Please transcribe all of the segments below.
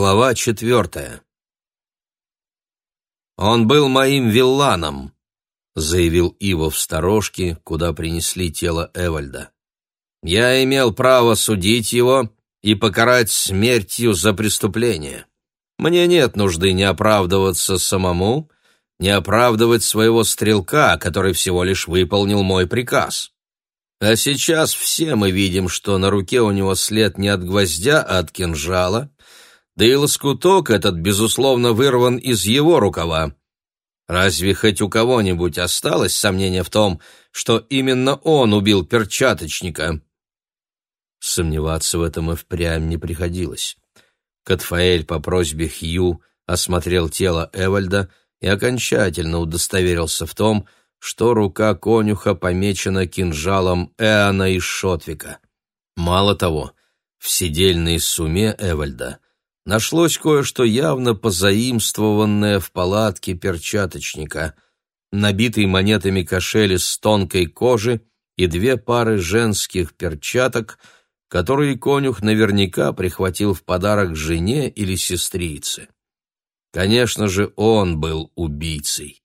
Глава четвертая. «Он был моим вилланом», — заявил Иво в сторожке, куда принесли тело Эвальда. «Я имел право судить его и покарать смертью за преступление. Мне нет нужды не оправдываться самому, не оправдывать своего стрелка, который всего лишь выполнил мой приказ. А сейчас все мы видим, что на руке у него след не от гвоздя, а от кинжала» да и лоскуток этот, безусловно, вырван из его рукава. Разве хоть у кого-нибудь осталось сомнение в том, что именно он убил перчаточника? Сомневаться в этом и впрямь не приходилось. Катфаэль по просьбе Хью осмотрел тело Эвальда и окончательно удостоверился в том, что рука конюха помечена кинжалом Эана из Шотвика. Мало того, в седельной сумме Эвальда — нашлось кое-что явно позаимствованное в палатке перчаточника, набитый монетами кошель из тонкой кожи и две пары женских перчаток, которые конюх наверняка прихватил в подарок жене или сестрице. Конечно же, он был убийцей.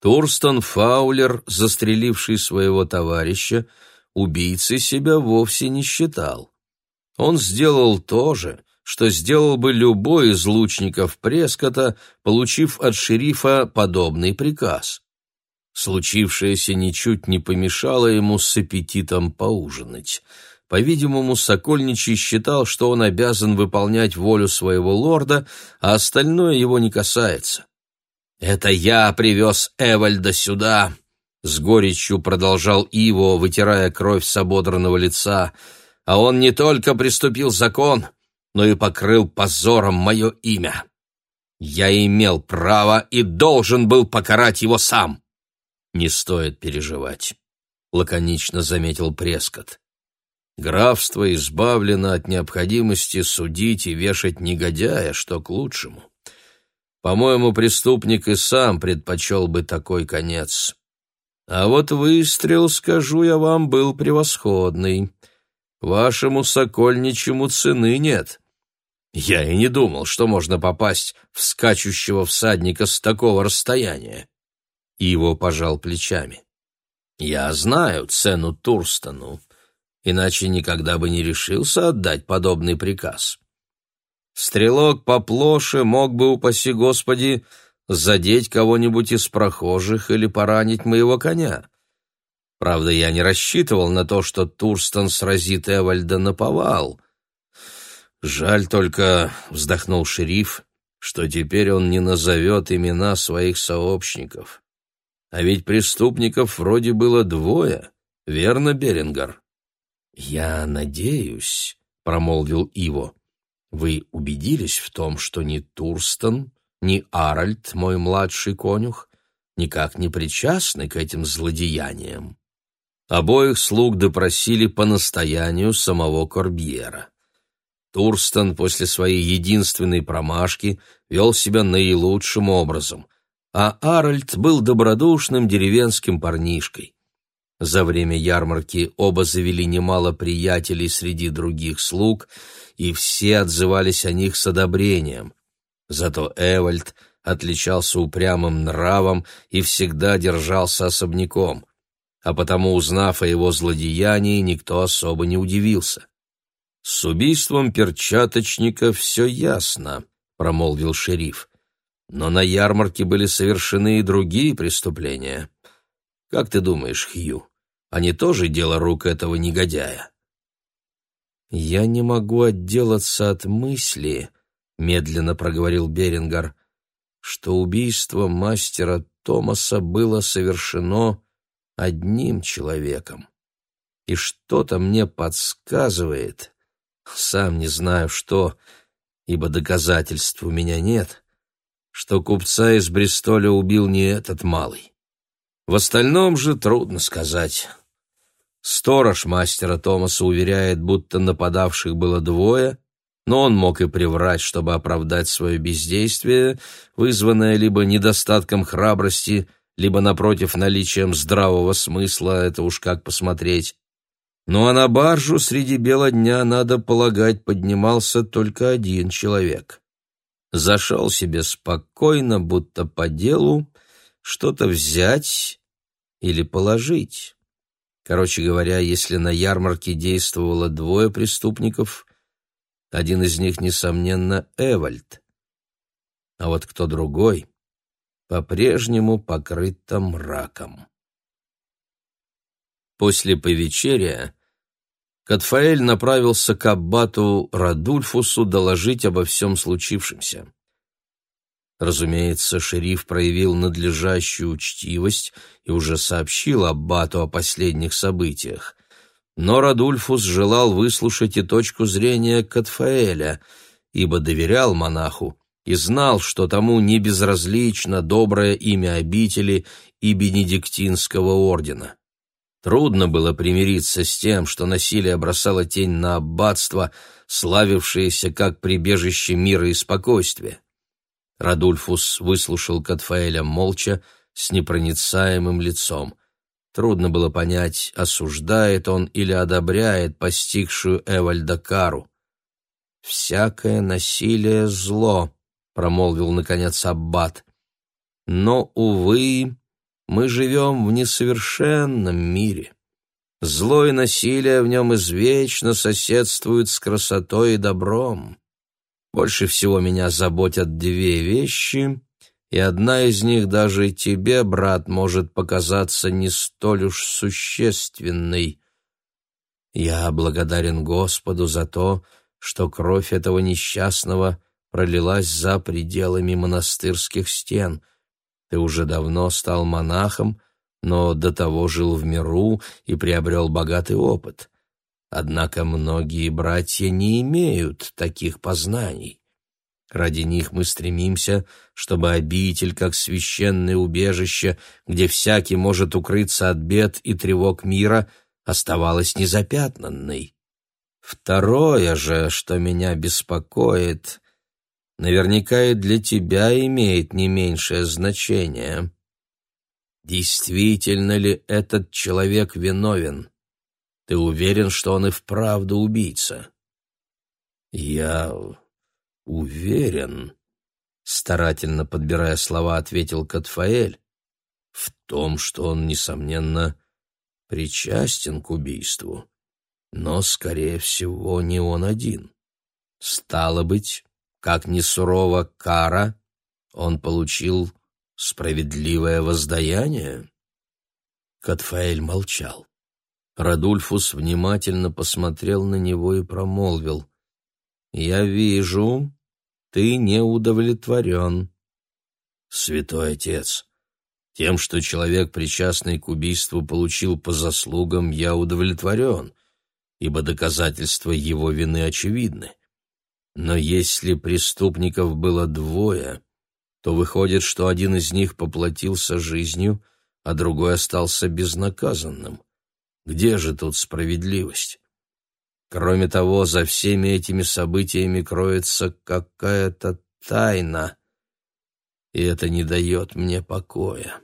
Турстон Фаулер, застреливший своего товарища, убийцей себя вовсе не считал. Он сделал то же, что сделал бы любой из лучников Прескота, получив от шерифа подобный приказ. Случившееся ничуть не помешало ему с аппетитом поужинать. По-видимому, Сокольничий считал, что он обязан выполнять волю своего лорда, а остальное его не касается. «Это я привез Эвальда сюда», — с горечью продолжал Иво, вытирая кровь с ободранного лица, «а он не только приступил закон, — но и покрыл позором мое имя. Я имел право и должен был покарать его сам. Не стоит переживать, лаконично заметил Прескот. Графство избавлено от необходимости судить и вешать негодяя, что к лучшему. По-моему, преступник и сам предпочел бы такой конец. А вот выстрел, скажу я вам, был превосходный. Вашему сокольничьему цены нет. Я и не думал, что можно попасть в скачущего всадника с такого расстояния. И его пожал плечами. Я знаю цену Турстону, иначе никогда бы не решился отдать подобный приказ. Стрелок поплоше мог бы, упаси Господи, задеть кого-нибудь из прохожих или поранить моего коня. Правда, я не рассчитывал на то, что Турстон сразит Эвальда на повал — Жаль только, вздохнул шериф, что теперь он не назовет имена своих сообщников. А ведь преступников вроде было двое, верно, Берингар? Я надеюсь, промолвил Иво. Вы убедились в том, что ни Турстон, ни Аральд, мой младший конюх, никак не причастны к этим злодеяниям. Обоих слуг допросили по настоянию самого Корбьера. Турстон после своей единственной промашки вел себя наилучшим образом, а Аральд был добродушным деревенским парнишкой. За время ярмарки оба завели немало приятелей среди других слуг, и все отзывались о них с одобрением. Зато Эвальд отличался упрямым нравом и всегда держался особняком, а потому, узнав о его злодеянии, никто особо не удивился. «С убийством перчаточника все ясно», — промолвил шериф. «Но на ярмарке были совершены и другие преступления. Как ты думаешь, Хью, они тоже дело рук этого негодяя?» «Я не могу отделаться от мысли», — медленно проговорил Берингар, «что убийство мастера Томаса было совершено одним человеком. И что-то мне подсказывает, сам не знаю что, ибо доказательств у меня нет, что купца из Бристоля убил не этот малый. В остальном же трудно сказать. Сторож мастера Томаса уверяет, будто нападавших было двое, но он мог и приврать, чтобы оправдать свое бездействие, вызванное либо недостатком храбрости, либо, напротив, наличием здравого смысла, это уж как посмотреть. Ну а на баржу среди бела дня, надо полагать, поднимался только один человек. Зашел себе спокойно, будто по делу, что-то взять или положить. Короче говоря, если на ярмарке действовало двое преступников, один из них, несомненно, Эвальд. А вот кто другой по-прежнему покрыто мраком. После повечерия Катфаэль направился к аббату Радульфусу доложить обо всем случившемся. Разумеется, шериф проявил надлежащую учтивость и уже сообщил аббату о последних событиях. Но Радульфус желал выслушать и точку зрения Катфаэля, ибо доверял монаху и знал, что тому не безразлично доброе имя обители и бенедиктинского ордена. Трудно было примириться с тем, что насилие бросало тень на аббатство, славившееся как прибежище мира и спокойствия. Радульфус выслушал Катфаэля молча, с непроницаемым лицом. Трудно было понять, осуждает он или одобряет постигшую Эвальда кару. «Всякое насилие — зло», — промолвил, наконец, Аббат. «Но, увы, мы живем в несовершенном мире. Зло и насилие в нем извечно соседствуют с красотой и добром. Больше всего меня заботят две вещи, и одна из них даже тебе, брат, может показаться не столь уж существенной. Я благодарен Господу за то, что кровь этого несчастного пролилась за пределами монастырских стен — ты уже давно стал монахом, но до того жил в миру и приобрел богатый опыт. Однако многие братья не имеют таких познаний. Ради них мы стремимся, чтобы обитель, как священное убежище, где всякий может укрыться от бед и тревог мира, оставалась незапятнанной. Второе же, что меня беспокоит, наверняка и для тебя имеет не меньшее значение. Действительно ли этот человек виновен? Ты уверен, что он и вправду убийца? Я уверен, старательно подбирая слова, ответил Катфаэль, в том, что он, несомненно, причастен к убийству, но, скорее всего, не он один. Стало быть, как ни сурова кара, он получил справедливое воздаяние? Катфаэль молчал. Радульфус внимательно посмотрел на него и промолвил. «Я вижу, ты не удовлетворен». «Святой отец, тем, что человек, причастный к убийству, получил по заслугам, я удовлетворен, ибо доказательства его вины очевидны. Но если преступников было двое, то выходит, что один из них поплатился жизнью, а другой остался безнаказанным. Где же тут справедливость? Кроме того, за всеми этими событиями кроется какая-то тайна, и это не дает мне покоя.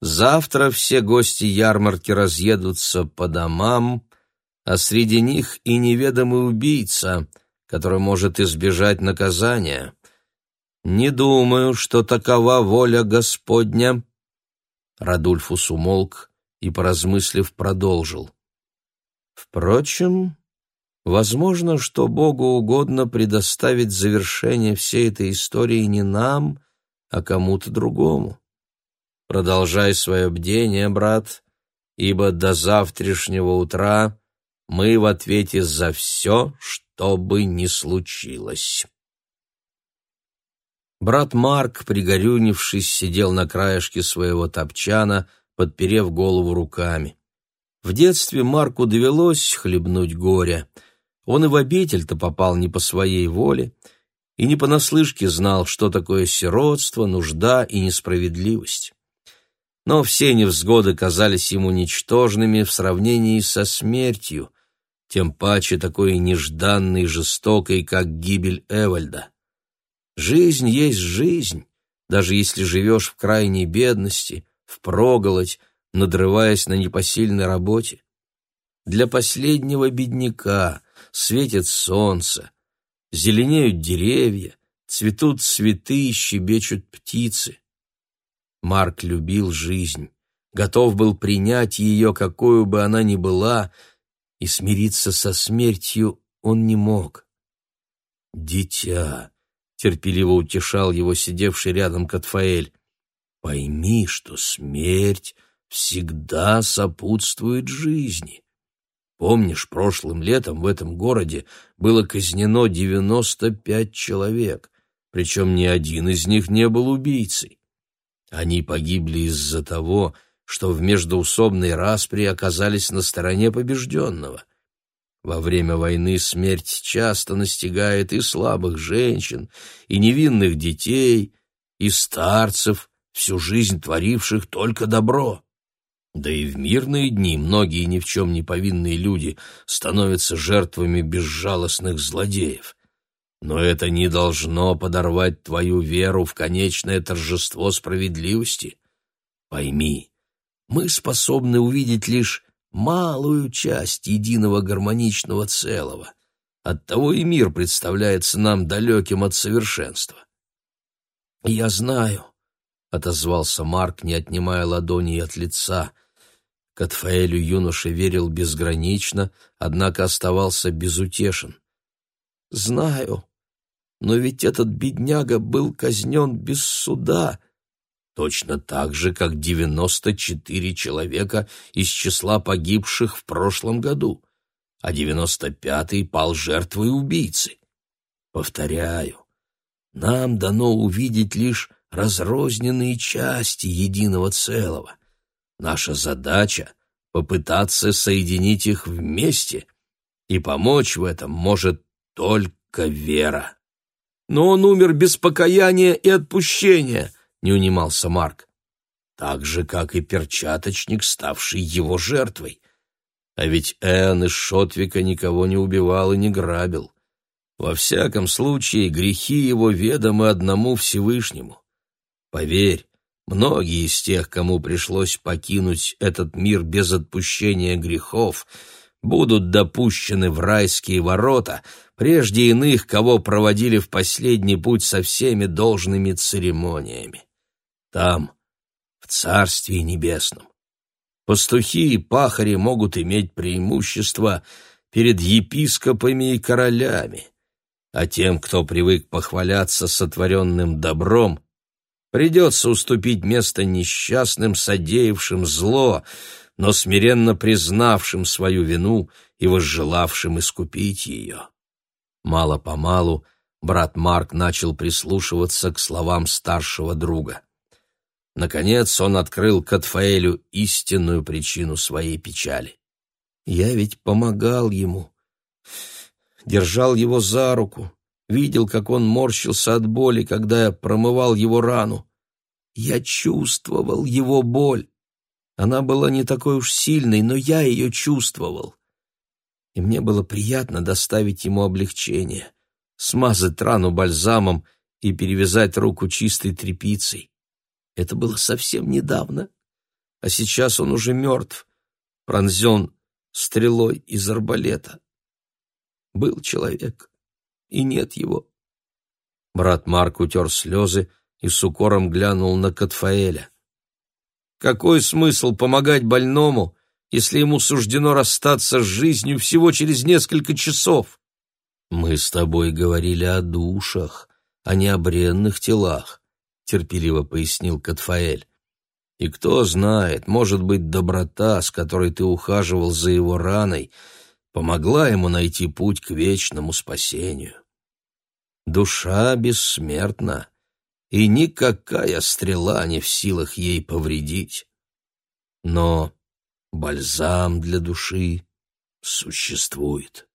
Завтра все гости ярмарки разъедутся по домам, а среди них и неведомый убийца — который может избежать наказания. Не думаю, что такова воля Господня. Радульфус умолк и, поразмыслив, продолжил. Впрочем, возможно, что Богу угодно предоставить завершение всей этой истории не нам, а кому-то другому. Продолжай свое бдение, брат, ибо до завтрашнего утра мы в ответе за все, что бы ни случилось. Брат Марк, пригорюнившись, сидел на краешке своего топчана, подперев голову руками. В детстве Марку довелось хлебнуть горя. Он и в обитель-то попал не по своей воле, и не понаслышке знал, что такое сиротство, нужда и несправедливость. Но все невзгоды казались ему ничтожными в сравнении со смертью, тем паче такой нежданной и жестокой, как гибель Эвальда. Жизнь есть жизнь, даже если живешь в крайней бедности, впроголодь, надрываясь на непосильной работе. Для последнего бедняка светит солнце, зеленеют деревья, цветут цветы и щебечут птицы. Марк любил жизнь, готов был принять ее, какую бы она ни была, и смириться со смертью он не мог. «Дитя», — терпеливо утешал его сидевший рядом Катфаэль, — «пойми, что смерть всегда сопутствует жизни. Помнишь, прошлым летом в этом городе было казнено девяносто пять человек, причем ни один из них не был убийцей. Они погибли из-за того, что в междоусобной распри оказались на стороне побежденного. Во время войны смерть часто настигает и слабых женщин, и невинных детей, и старцев, всю жизнь творивших только добро. Да и в мирные дни многие ни в чем не повинные люди становятся жертвами безжалостных злодеев. Но это не должно подорвать твою веру в конечное торжество справедливости. Пойми, мы способны увидеть лишь малую часть единого гармоничного целого. Оттого и мир представляется нам далеким от совершенства. «Я знаю», — отозвался Марк, не отнимая ладони от лица. К Атфаэлю юноша верил безгранично, однако оставался безутешен. «Знаю, но ведь этот бедняга был казнен без суда, точно так же, как девяносто четыре человека из числа погибших в прошлом году, а девяносто пятый пал жертвой убийцы. Повторяю, нам дано увидеть лишь разрозненные части единого целого. Наша задача — попытаться соединить их вместе, и помочь в этом может только вера. Но он умер без покаяния и отпущения, не унимался Марк. Так же, как и перчаточник, ставший его жертвой. А ведь Эн из Шотвика никого не убивал и не грабил. Во всяком случае, грехи его ведомы одному Всевышнему. Поверь, многие из тех, кому пришлось покинуть этот мир без отпущения грехов, будут допущены в райские ворота, прежде иных, кого проводили в последний путь со всеми должными церемониями. Там, в Царстве Небесном, пастухи и пахари могут иметь преимущество перед епископами и королями, а тем, кто привык похваляться сотворенным добром, придется уступить место несчастным, содеявшим зло, но смиренно признавшим свою вину и возжелавшим искупить ее. Мало-помалу брат Марк начал прислушиваться к словам старшего друга. Наконец он открыл Катфаэлю истинную причину своей печали. «Я ведь помогал ему, держал его за руку, видел, как он морщился от боли, когда я промывал его рану. Я чувствовал его боль. Она была не такой уж сильной, но я ее чувствовал и мне было приятно доставить ему облегчение, смазать рану бальзамом и перевязать руку чистой тряпицей. Это было совсем недавно, а сейчас он уже мертв, пронзен стрелой из арбалета. Был человек, и нет его. Брат Марк утер слезы и с укором глянул на Катфаэля. Какой смысл помогать больному, если ему суждено расстаться с жизнью всего через несколько часов? Мы с тобой говорили о душах, а не о бренных телах, терпеливо пояснил Катфаэль. И кто знает, может быть, доброта, с которой ты ухаживал за его раной, помогла ему найти путь к вечному спасению. Душа бессмертна, и никакая стрела не в силах ей повредить. Но бальзам для души существует.